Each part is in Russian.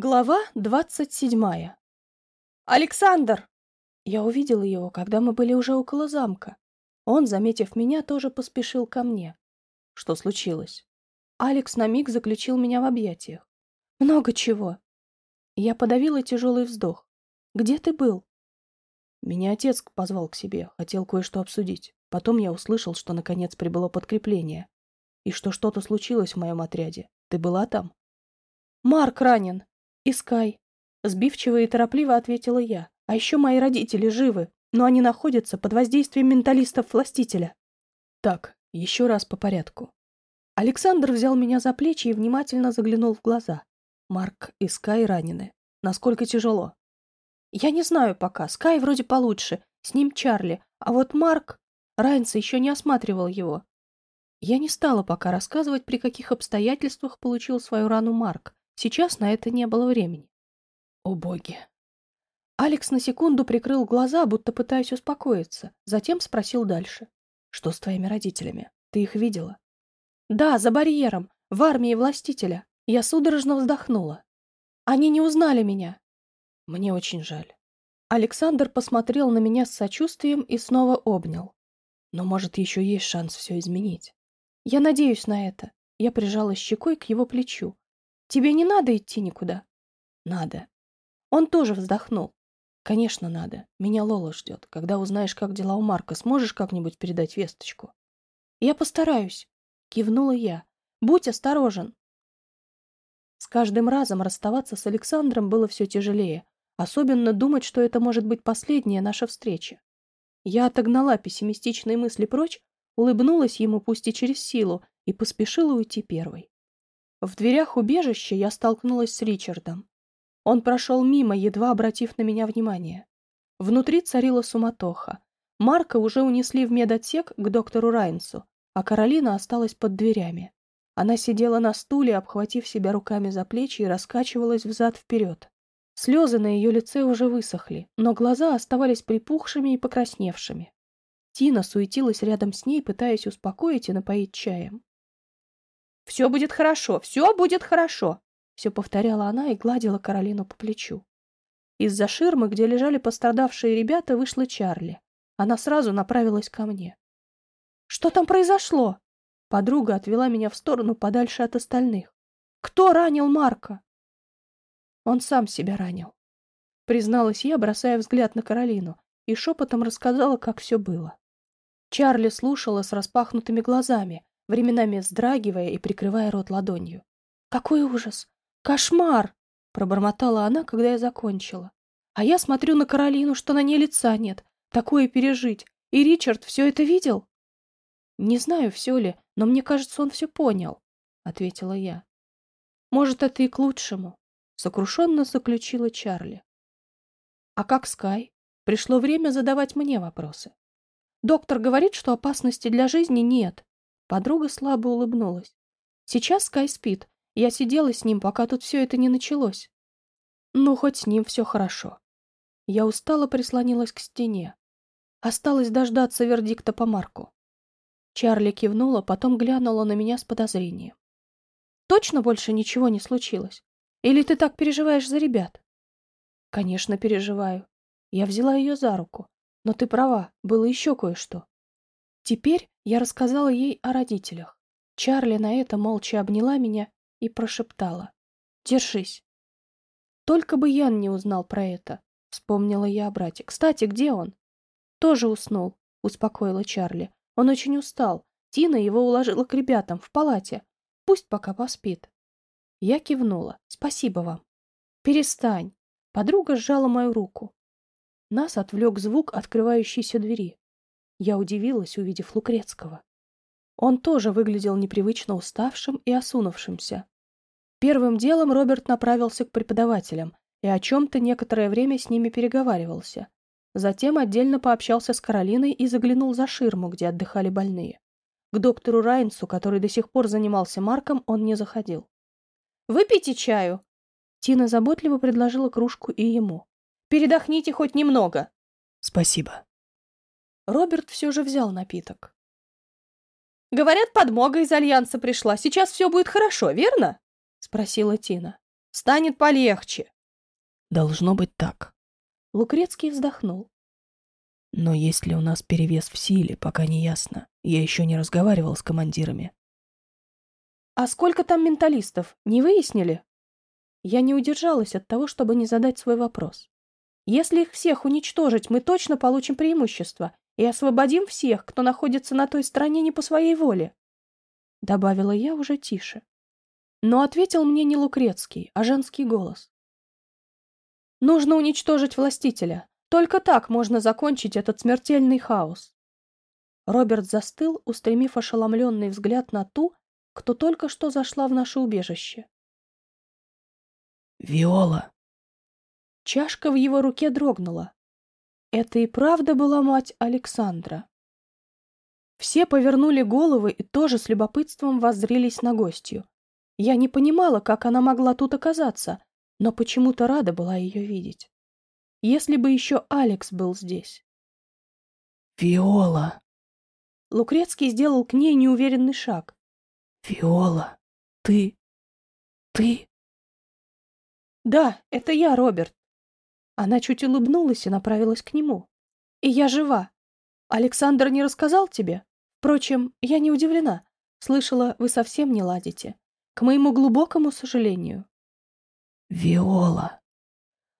Глава двадцать седьмая. «Александр!» Я увидела его, когда мы были уже около замка. Он, заметив меня, тоже поспешил ко мне. Что случилось? Алекс на миг заключил меня в объятиях. «Много чего». Я подавила тяжелый вздох. «Где ты был?» Меня отец позвал к себе, хотел кое-что обсудить. Потом я услышал, что наконец прибыло подкрепление. И что что-то случилось в моем отряде. Ты была там? «Марк ранен!» «Искай», — сбивчиво и торопливо ответила я. «А еще мои родители живы, но они находятся под воздействием менталистов-властителя». Так, еще раз по порядку. Александр взял меня за плечи и внимательно заглянул в глаза. Марк и Скай ранены. Насколько тяжело? Я не знаю пока. Скай вроде получше. С ним Чарли. А вот Марк... Райнса еще не осматривал его. Я не стала пока рассказывать, при каких обстоятельствах получил свою рану Марк. Сейчас на это не было времени. О боги! Алекс на секунду прикрыл глаза, будто пытаясь успокоиться, затем спросил дальше. «Что с твоими родителями? Ты их видела?» «Да, за барьером, в армии властителя. Я судорожно вздохнула. Они не узнали меня». «Мне очень жаль». Александр посмотрел на меня с сочувствием и снова обнял. «Но, может, еще есть шанс все изменить?» «Я надеюсь на это». Я прижала щекой к его плечу. Тебе не надо идти никуда? Надо. Он тоже вздохнул. Конечно, надо. Меня Лола ждет. Когда узнаешь, как дела у Марка, сможешь как-нибудь передать весточку? Я постараюсь. Кивнула я. Будь осторожен. С каждым разом расставаться с Александром было все тяжелее. Особенно думать, что это может быть последняя наша встреча. Я отогнала пессимистичные мысли прочь, улыбнулась ему пусть и через силу, и поспешила уйти первой. В дверях убежища я столкнулась с Ричардом. Он прошел мимо, едва обратив на меня внимание. Внутри царила суматоха. Марка уже унесли в медотсек к доктору Райнсу, а Каролина осталась под дверями. Она сидела на стуле, обхватив себя руками за плечи и раскачивалась взад-вперед. Слезы на ее лице уже высохли, но глаза оставались припухшими и покрасневшими. Тина суетилась рядом с ней, пытаясь успокоить и напоить чаем. Все будет хорошо, все будет хорошо, все повторяла она и гладила Каролину по плечу. Из-за ширмы, где лежали пострадавшие ребята, вышла Чарли. Она сразу направилась ко мне. Что там произошло? Подруга отвела меня в сторону подальше от остальных. Кто ранил Марка? Он сам себя ранил. Призналась я, бросая взгляд на Каролину, и шепотом рассказала, как все было. Чарли слушала с распахнутыми глазами, временами вздрагивая и прикрывая рот ладонью. «Какой ужас! Кошмар!» — пробормотала она, когда я закончила. «А я смотрю на Каролину, что на ней лица нет. Такое пережить. И Ричард все это видел?» «Не знаю, все ли, но мне кажется, он все понял», — ответила я. «Может, это и к лучшему», — сокрушенно заключила Чарли. «А как Скай? Пришло время задавать мне вопросы. Доктор говорит, что опасности для жизни нет, Подруга слабо улыбнулась. Сейчас Скай спит. Я сидела с ним, пока тут все это не началось. Ну, хоть с ним все хорошо. Я устало прислонилась к стене. Осталось дождаться вердикта по Марку. Чарли кивнула, потом глянула на меня с подозрением. «Точно больше ничего не случилось? Или ты так переживаешь за ребят?» «Конечно, переживаю. Я взяла ее за руку. Но ты права, было еще кое-что. Теперь я рассказала ей о родителях. Чарли на это молча обняла меня и прошептала. «Держись». Только бы Ян не узнал про это, вспомнила я о брате. «Кстати, где он?» «Тоже уснул», — успокоила Чарли. «Он очень устал. Тина его уложила к ребятам в палате. Пусть пока поспит». Я кивнула. «Спасибо вам». «Перестань». Подруга сжала мою руку. Нас отвлек звук открывающейся двери. Я удивилась, увидев Лукрецкого. Он тоже выглядел непривычно уставшим и осунувшимся. Первым делом Роберт направился к преподавателям и о чем-то некоторое время с ними переговаривался. Затем отдельно пообщался с Каролиной и заглянул за ширму, где отдыхали больные. К доктору Райнсу, который до сих пор занимался Марком, он не заходил. «Выпейте чаю!» Тина заботливо предложила кружку и ему. «Передохните хоть немного!» «Спасибо!» Роберт все же взял напиток. «Говорят, подмога из Альянса пришла. Сейчас все будет хорошо, верно?» — спросила Тина. станет полегче. Должно быть так. Лукрецкий вздохнул. Но есть ли у нас перевес в силе, пока не ясно. Я еще не разговаривал с командирами. А сколько там менталистов, не выяснили? Я не удержалась от того, чтобы не задать свой вопрос. Если их всех уничтожить, мы точно получим преимущество и освободим всех, кто находится на той стороне не по своей воле. Добавила я уже тише. Но ответил мне не Лукрецкий, а женский голос. Нужно уничтожить властителя. Только так можно закончить этот смертельный хаос. Роберт застыл, устремив ошеломленный взгляд на ту, кто только что зашла в наше убежище. «Виола!» Чашка в его руке дрогнула. Это и правда была мать Александра. Все повернули головы и тоже с любопытством воззрелись на гостью. Я не понимала, как она могла тут оказаться, но почему-то рада была ее видеть. Если бы еще Алекс был здесь. «Виола!» Лукрецкий сделал к ней неуверенный шаг. «Виола, ты... ты...» «Да, это я, Роберт». Она чуть улыбнулась и направилась к нему. «И я жива. Александр не рассказал тебе? Впрочем, я не удивлена. Слышала, вы совсем не ладите. К моему глубокому сожалению». «Виола...»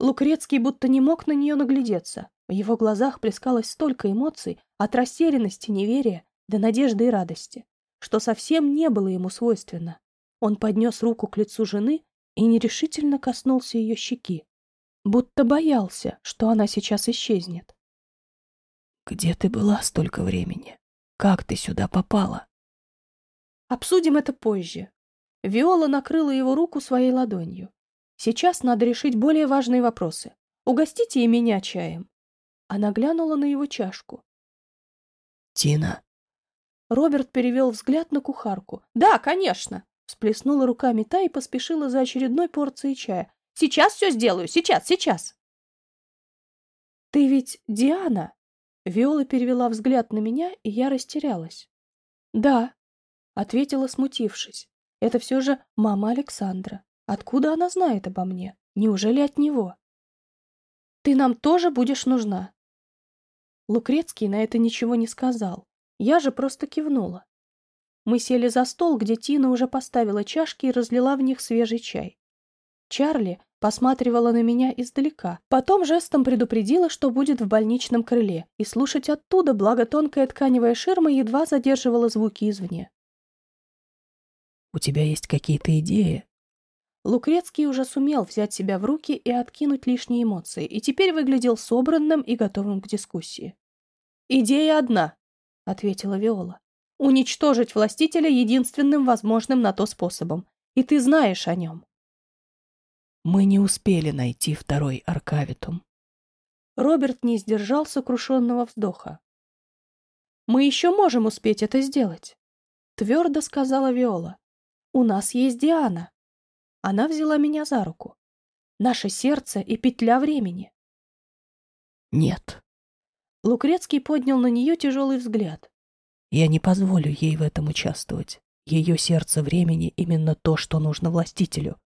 Лукрецкий будто не мог на нее наглядеться. В его глазах плескалось столько эмоций, от растерянности, неверия до надежды и радости, что совсем не было ему свойственно. Он поднес руку к лицу жены и нерешительно коснулся ее щеки, будто боялся, что она сейчас исчезнет. «Где ты была столько времени? Как ты сюда попала?» «Обсудим это позже». Виола накрыла его руку своей ладонью. Сейчас надо решить более важные вопросы. Угостите и меня чаем. Она глянула на его чашку. Тина. Роберт перевел взгляд на кухарку. Да, конечно. Всплеснула руками та и поспешила за очередной порцией чая. Сейчас все сделаю, сейчас, сейчас. Ты ведь Диана? Виола перевела взгляд на меня, и я растерялась. Да, ответила, смутившись. Это все же мама Александра. Откуда она знает обо мне? Неужели от него? Ты нам тоже будешь нужна. Лукрецкий на это ничего не сказал. Я же просто кивнула. Мы сели за стол, где Тина уже поставила чашки и разлила в них свежий чай. Чарли посматривала на меня издалека, потом жестом предупредила, что будет в больничном крыле, и слушать оттуда, благо тонкая тканевая ширма едва задерживала звуки извне. «У тебя есть какие-то идеи?» Лукрецкий уже сумел взять себя в руки и откинуть лишние эмоции, и теперь выглядел собранным и готовым к дискуссии. «Идея одна», — ответила Виола. «Уничтожить властителя единственным возможным на то способом. И ты знаешь о нем». «Мы не успели найти второй Аркавитум». Роберт не сдержал сокрушенного вздоха. «Мы еще можем успеть это сделать», — твердо сказала Виола. «У нас есть Диана». Она взяла меня за руку. Наше сердце и петля времени. Нет. Лукрецкий поднял на нее тяжелый взгляд. Я не позволю ей в этом участвовать. Ее сердце времени именно то, что нужно властителю.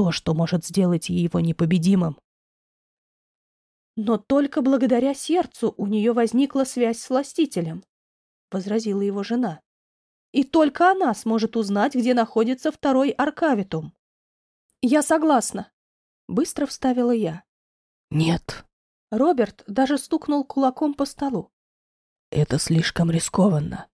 То, что может сделать его непобедимым. Но только благодаря сердцу у нее возникла связь с властителем, — возразила его жена. И только она сможет узнать, где находится второй Аркавитум. «Я согласна», — быстро вставила я. «Нет». Роберт даже стукнул кулаком по столу. «Это слишком рискованно».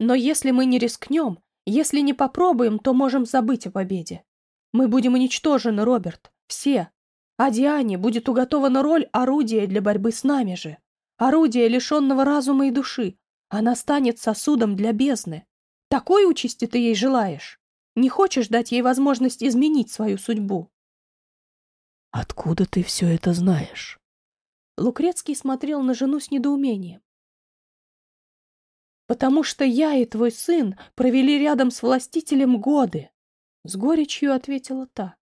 «Но если мы не рискнем, если не попробуем, то можем забыть о победе. Мы будем уничтожены, Роберт, все. А Диане будет уготована роль орудия для борьбы с нами же. Орудия, лишенного разума и души. Она станет сосудом для бездны. Такой участи ты ей желаешь?» Не хочешь дать ей возможность изменить свою судьбу? Откуда ты все это знаешь? Лукрецкий смотрел на жену с недоумением. «Потому что я и твой сын провели рядом с властителем годы», — с горечью ответила та.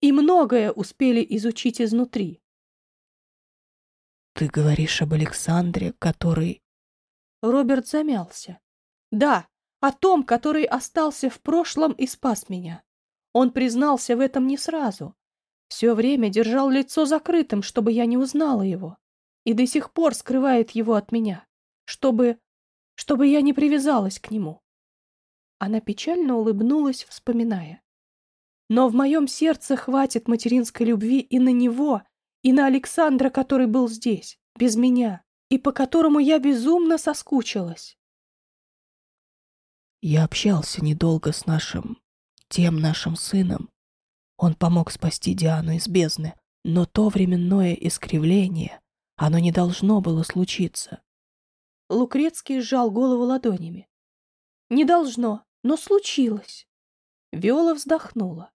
«И многое успели изучить изнутри». «Ты говоришь об Александре, который...» Роберт замялся. «Да, о том, который остался в прошлом и спас меня. Он признался в этом не сразу. Все время держал лицо закрытым, чтобы я не узнала его. И до сих пор скрывает его от меня, чтобы... чтобы я не привязалась к нему. Она печально улыбнулась, вспоминая. Но в моем сердце хватит материнской любви и на него, и на Александра, который был здесь, без меня, и по которому я безумно соскучилась. Я общался недолго с нашим, тем нашим сыном. Он помог спасти Диану из бездны, но то временное искривление, оно не должно было случиться. Лукрецкий сжал голову ладонями. Не должно, но случилось. Виола вздохнула.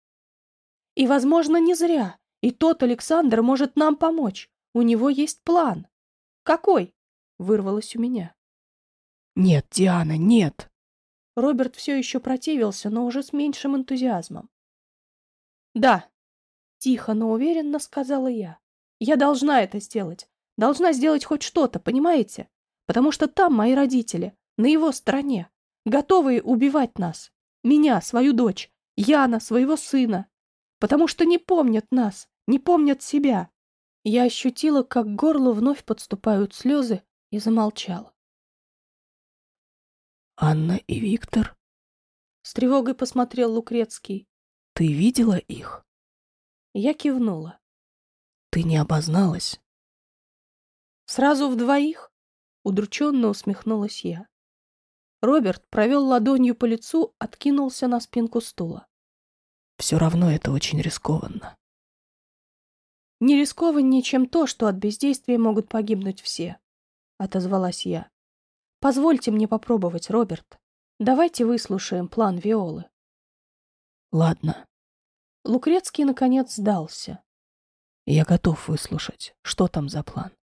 И, возможно, не зря. И тот Александр может нам помочь. У него есть план. Какой? Вырвалось у меня. Нет, Диана, нет. Роберт все еще противился, но уже с меньшим энтузиазмом. Да, тихо, но уверенно сказала я. Я должна это сделать. Должна сделать хоть что-то, понимаете? Потому что там мои родители, на его стороне, готовые убивать нас. Меня, свою дочь, Яна, своего сына потому что не помнят нас, не помнят себя. Я ощутила, как к горлу вновь подступают слезы, и замолчала. «Анна и Виктор?» С тревогой посмотрел Лукрецкий. «Ты видела их?» Я кивнула. «Ты не обозналась?» «Сразу в двоих?» Удрученно усмехнулась я. Роберт провел ладонью по лицу, откинулся на спинку стула. Все равно это очень рискованно. Не рискованнее, чем то, что от бездействия могут погибнуть все, отозвалась я. Позвольте мне попробовать, Роберт. Давайте выслушаем план Виолы. Ладно. Лукрецкий наконец сдался. Я готов выслушать. Что там за план?